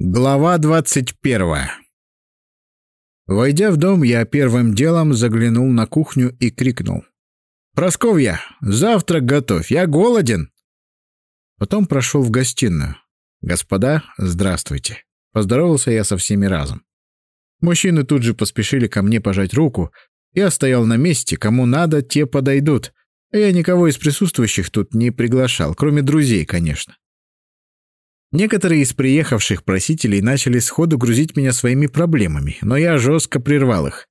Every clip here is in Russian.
Глава двадцать первая Войдя в дом, я первым делом заглянул на кухню и крикнул. «Просковья, завтрак готовь, я голоден!» Потом прошел в гостиную. «Господа, здравствуйте!» Поздоровался я со всеми разом. Мужчины тут же поспешили ко мне пожать руку. Я стоял на месте, кому надо, те подойдут. Я никого из присутствующих тут не приглашал, кроме друзей, конечно. Некоторые из приехавших просителей начали сходу грузить меня своими проблемами, но я жестко прервал их.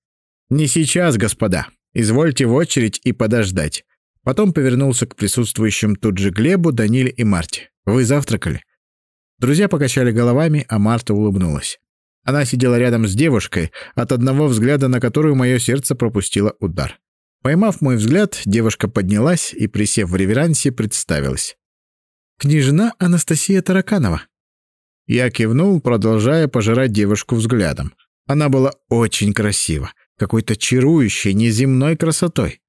«Не сейчас, господа. Извольте в очередь и подождать». Потом повернулся к присутствующим тут же Глебу, Даниле и Марте. «Вы завтракали?» Друзья покачали головами, а Марта улыбнулась. Она сидела рядом с девушкой, от одного взгляда на которую мое сердце пропустило удар. Поймав мой взгляд, девушка поднялась и, присев в реверансе, представилась. Княжна Анастасия Тараканова». Я кивнул, продолжая пожирать девушку взглядом. Она была очень красива, какой-то чарующей, неземной красотой.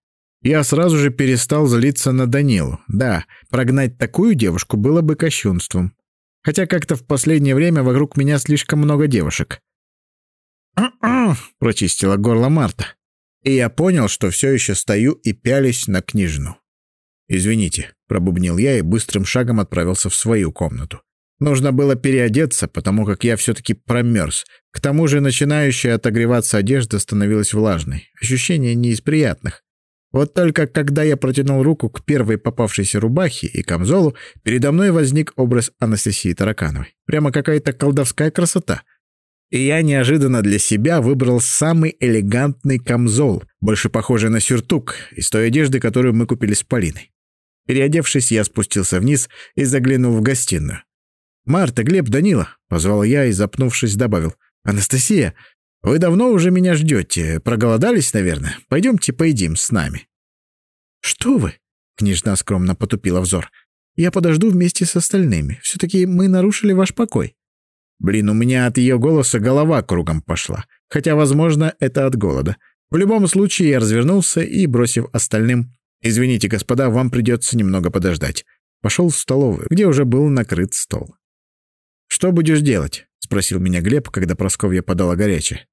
Я сразу же перестал злиться на Данилу. Да, прогнать такую девушку было бы кощунством. Хотя как-то в последнее время вокруг меня слишком много девушек. прочистила горло Марта. И я понял, что все еще стою и пялись на княжну. «Извините», — пробубнил я и быстрым шагом отправился в свою комнату. Нужно было переодеться, потому как я все-таки промерз. К тому же начинающая отогреваться одежда становилась влажной. Ощущение не из приятных. Вот только когда я протянул руку к первой попавшейся рубахе и камзолу, передо мной возник образ Анастасии Таракановой. Прямо какая-то колдовская красота. И я неожиданно для себя выбрал самый элегантный камзол, больше похожий на сюртук, из той одежды, которую мы купили с Полиной. Переодевшись, я спустился вниз и заглянул в гостиную. «Марта, Глеб, Данила», — позвал я и, запнувшись, добавил. «Анастасия, вы давно уже меня ждете. Проголодались, наверное? Пойдемте поедим с нами». «Что вы?» — княжна скромно потупила взор. «Я подожду вместе с остальными. Все-таки мы нарушили ваш покой». Блин, у меня от ее голоса голова кругом пошла. Хотя, возможно, это от голода. В любом случае, я развернулся и, бросив остальным «Извините, господа, вам придется немного подождать». Пошел в столовую, где уже был накрыт стол. «Что будешь делать?» — спросил меня Глеб, когда Просковья подала горячее.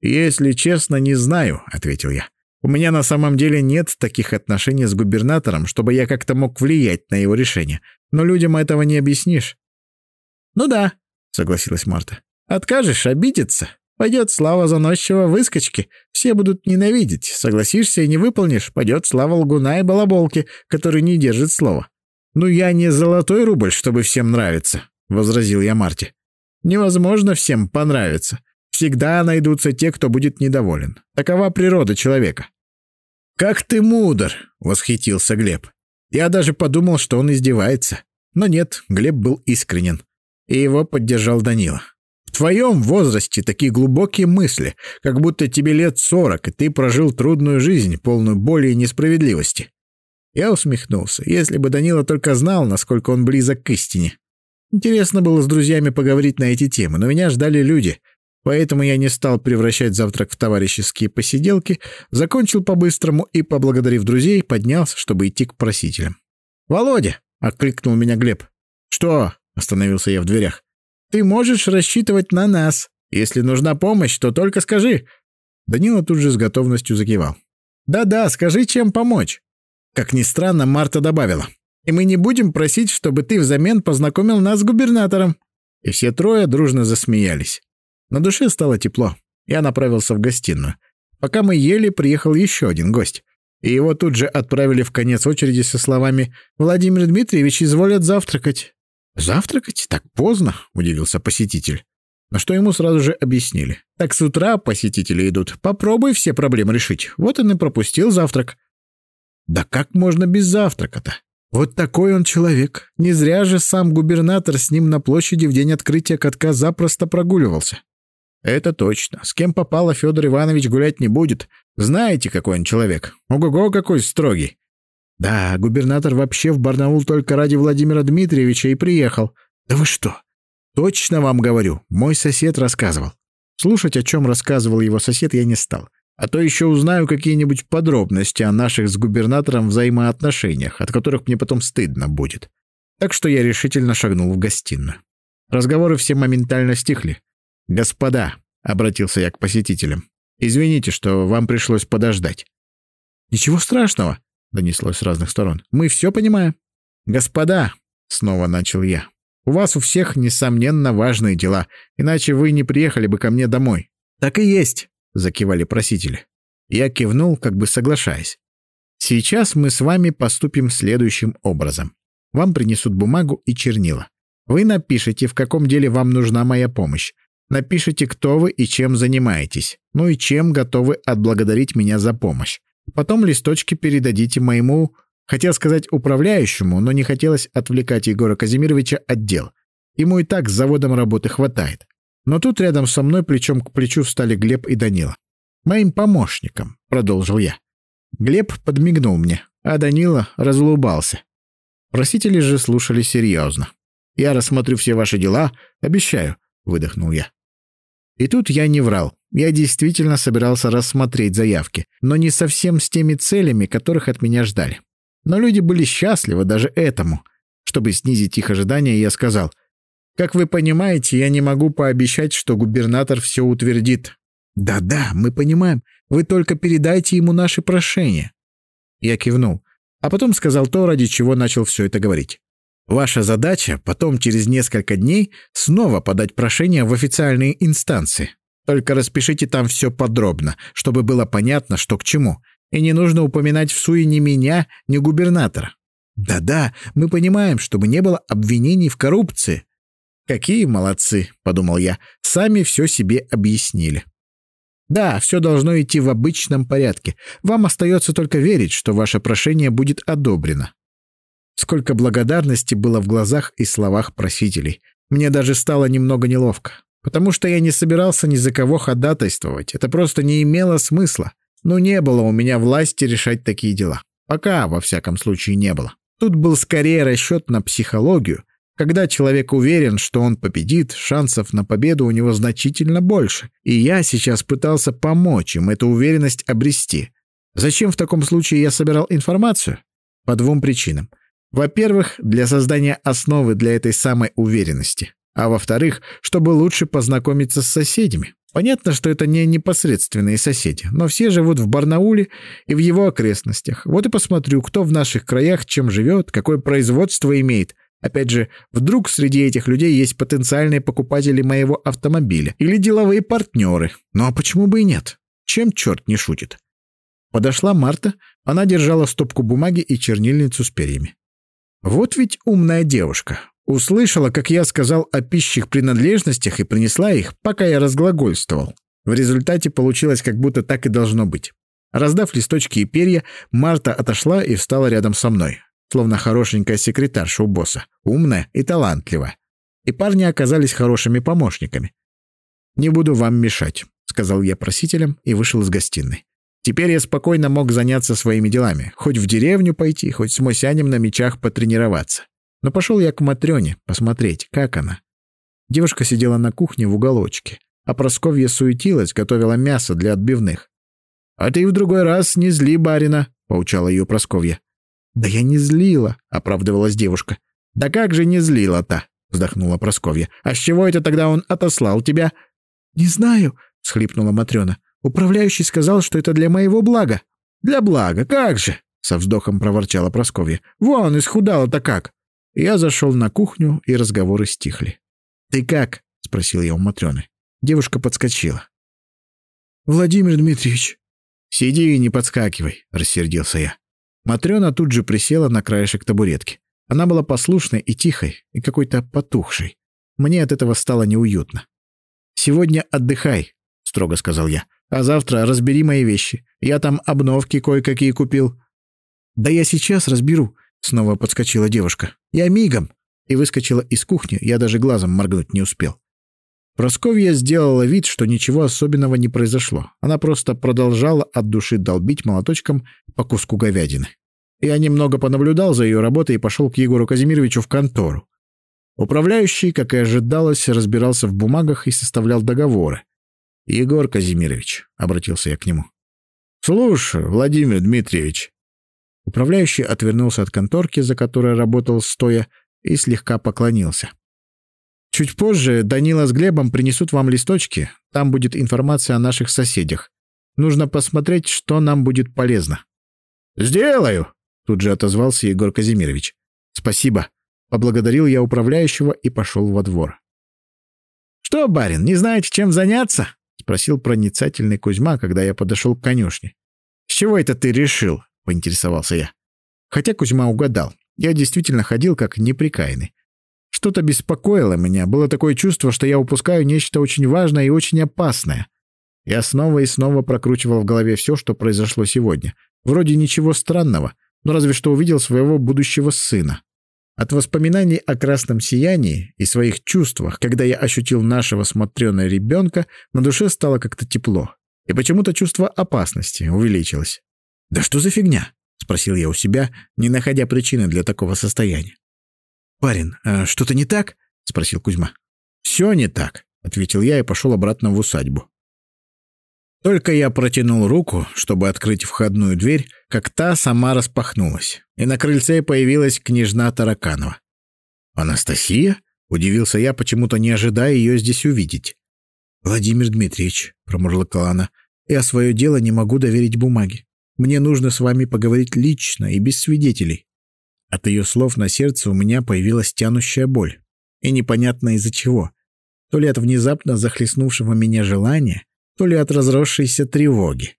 «Если честно, не знаю», — ответил я. «У меня на самом деле нет таких отношений с губернатором, чтобы я как-то мог влиять на его решение. Но людям этого не объяснишь». «Ну да», — согласилась Марта. «Откажешь — обидится. Пойдет слава заносчивого выскочки, все будут ненавидеть. Согласишься и не выполнишь, пойдет слава лгуна и балаболки, который не держит слова. «Ну я не золотой рубль, чтобы всем нравиться», — возразил я Марте. «Невозможно всем понравиться. Всегда найдутся те, кто будет недоволен. Такова природа человека». «Как ты мудр!» — восхитился Глеб. Я даже подумал, что он издевается. Но нет, Глеб был искренен. И его поддержал Данила. В твоем возрасте такие глубокие мысли, как будто тебе лет сорок, и ты прожил трудную жизнь, полную боли и несправедливости. Я усмехнулся. Если бы Данила только знал, насколько он близок к истине. Интересно было с друзьями поговорить на эти темы, но меня ждали люди. Поэтому я не стал превращать завтрак в товарищеские посиделки, закончил по-быстрому и, поблагодарив друзей, поднялся, чтобы идти к просителям. «Володя!» — окликнул меня Глеб. «Что?» — остановился я в дверях. Ты можешь рассчитывать на нас. Если нужна помощь, то только скажи». Данила тут же с готовностью закивал. «Да-да, скажи, чем помочь». Как ни странно, Марта добавила. «И мы не будем просить, чтобы ты взамен познакомил нас с губернатором». И все трое дружно засмеялись. На душе стало тепло. Я направился в гостиную. Пока мы ели, приехал еще один гость. И его тут же отправили в конец очереди со словами «Владимир Дмитриевич изволят завтракать». «Завтракать? Так поздно?» — удивился посетитель. На что ему сразу же объяснили. «Так с утра посетители идут. Попробуй все проблемы решить. Вот он и пропустил завтрак». «Да как можно без завтрака-то? Вот такой он человек. Не зря же сам губернатор с ним на площади в день открытия катка запросто прогуливался». «Это точно. С кем попало, Федор Иванович гулять не будет. Знаете, какой он человек. Ого-го, какой строгий. Да, губернатор вообще в Барнаул только ради Владимира Дмитриевича и приехал. Да вы что? Точно вам говорю, мой сосед рассказывал. Слушать, о чем рассказывал его сосед, я не стал. А то еще узнаю какие-нибудь подробности о наших с губернатором взаимоотношениях, от которых мне потом стыдно будет. Так что я решительно шагнул в гостиную. Разговоры все моментально стихли. «Господа», — обратился я к посетителям, — «извините, что вам пришлось подождать». «Ничего страшного», — донеслось с разных сторон. «Мы все понимаем». «Господа», — снова начал я, — «у вас у всех, несомненно, важные дела, иначе вы не приехали бы ко мне домой». «Так и есть», — закивали просители. Я кивнул, как бы соглашаясь. «Сейчас мы с вами поступим следующим образом. Вам принесут бумагу и чернила. Вы напишите, в каком деле вам нужна моя помощь. Напишите, кто вы и чем занимаетесь. Ну и чем готовы отблагодарить меня за помощь. Потом листочки передадите моему, хотел сказать управляющему, но не хотелось отвлекать Егора Казимировича от дел. Ему и так с заводом работы хватает. Но тут рядом со мной плечом к плечу встали Глеб и Данила. «Моим помощником», — продолжил я. Глеб подмигнул мне, а Данила разулыбался. Просители же слушали серьезно. «Я рассмотрю все ваши дела, обещаю», — выдохнул я. И тут я не врал. Я действительно собирался рассмотреть заявки, но не совсем с теми целями, которых от меня ждали. Но люди были счастливы даже этому. Чтобы снизить их ожидания, я сказал, «Как вы понимаете, я не могу пообещать, что губернатор все утвердит». «Да-да, мы понимаем. Вы только передайте ему наши прошения». Я кивнул, а потом сказал то, ради чего начал все это говорить. Ваша задача потом через несколько дней снова подать прошение в официальные инстанции. Только распишите там все подробно, чтобы было понятно, что к чему. И не нужно упоминать в суе ни меня, ни губернатора. Да-да, мы понимаем, чтобы не было обвинений в коррупции. Какие молодцы, подумал я, сами все себе объяснили. Да, все должно идти в обычном порядке. Вам остается только верить, что ваше прошение будет одобрено. Сколько благодарности было в глазах и словах просителей. Мне даже стало немного неловко. Потому что я не собирался ни за кого ходатайствовать. Это просто не имело смысла. Но не было у меня власти решать такие дела. Пока, во всяком случае, не было. Тут был скорее расчет на психологию. Когда человек уверен, что он победит, шансов на победу у него значительно больше. И я сейчас пытался помочь им эту уверенность обрести. Зачем в таком случае я собирал информацию? По двум причинам. Во-первых, для создания основы для этой самой уверенности. А во-вторых, чтобы лучше познакомиться с соседями. Понятно, что это не непосредственные соседи, но все живут в Барнауле и в его окрестностях. Вот и посмотрю, кто в наших краях чем живет, какое производство имеет. Опять же, вдруг среди этих людей есть потенциальные покупатели моего автомобиля или деловые партнеры. Ну а почему бы и нет? Чем черт не шутит? Подошла Марта, она держала стопку бумаги и чернильницу с перьями. Вот ведь умная девушка. Услышала, как я сказал о пищих принадлежностях и принесла их, пока я разглагольствовал. В результате получилось, как будто так и должно быть. Раздав листочки и перья, Марта отошла и встала рядом со мной, словно хорошенькая секретарша у босса, умная и талантливая. И парни оказались хорошими помощниками. «Не буду вам мешать», — сказал я просителям и вышел из гостиной. Теперь я спокойно мог заняться своими делами, хоть в деревню пойти, хоть с Мосянем на мечах потренироваться. Но пошел я к Матрёне посмотреть, как она. Девушка сидела на кухне в уголочке, а Просковья суетилась, готовила мясо для отбивных. «А ты в другой раз не зли барина», — поучала ее Просковья. «Да я не злила», — оправдывалась девушка. «Да как же не злила-то?» — вздохнула Просковья. «А с чего это тогда он отослал тебя?» «Не знаю», — схлипнула Матрёна. Управляющий сказал, что это для моего блага». «Для блага, как же!» — со вздохом проворчала Просковья. «Вон, исхудала-то как!» Я зашел на кухню, и разговоры стихли. «Ты как?» — спросил я у Матрёны. Девушка подскочила. «Владимир Дмитриевич». «Сиди и не подскакивай», — рассердился я. Матрёна тут же присела на краешек табуретки. Она была послушной и тихой, и какой-то потухшей. Мне от этого стало неуютно. «Сегодня отдыхай», — строго сказал я. А завтра разбери мои вещи. Я там обновки кое-какие купил». «Да я сейчас разберу», — снова подскочила девушка. «Я мигом». И выскочила из кухни, я даже глазом моргнуть не успел. Просковья сделала вид, что ничего особенного не произошло. Она просто продолжала от души долбить молоточком по куску говядины. Я немного понаблюдал за ее работой и пошел к Егору Казимировичу в контору. Управляющий, как и ожидалось, разбирался в бумагах и составлял договоры. «Егор Казимирович», — обратился я к нему. «Слушай, Владимир Дмитриевич». Управляющий отвернулся от конторки, за которой работал стоя, и слегка поклонился. Чуть позже Данила с Глебом принесут вам листочки. Там будет информация о наших соседях. Нужно посмотреть, что нам будет полезно». «Сделаю!» — тут же отозвался Егор Казимирович. «Спасибо». Поблагодарил я управляющего и пошел во двор. «Что, барин, не знаете, чем заняться?» — спросил проницательный Кузьма, когда я подошел к конюшне. «С чего это ты решил?» — поинтересовался я. Хотя Кузьма угадал. Я действительно ходил как неприкаянный. Что-то беспокоило меня, было такое чувство, что я упускаю нечто очень важное и очень опасное. Я снова и снова прокручивал в голове все, что произошло сегодня. Вроде ничего странного, но разве что увидел своего будущего сына. От воспоминаний о красном сиянии и своих чувствах, когда я ощутил нашего смотренного ребенка, на душе стало как-то тепло. И почему-то чувство опасности увеличилось. «Да что за фигня?» — спросил я у себя, не находя причины для такого состояния. «Парень, а что-то не так?» — спросил Кузьма. «Все не так», — ответил я и пошел обратно в усадьбу. Только я протянул руку, чтобы открыть входную дверь, как та сама распахнулась, и на крыльце появилась княжна Тараканова. «Анастасия?» — удивился я, почему-то не ожидая ее здесь увидеть. «Владимир Дмитриевич», — промурлыкала она, — «я свое дело не могу доверить бумаге. Мне нужно с вами поговорить лично и без свидетелей». От ее слов на сердце у меня появилась тянущая боль. И непонятно из-за чего. То ли от внезапно захлестнувшего меня желания, то ли от разросшейся тревоги.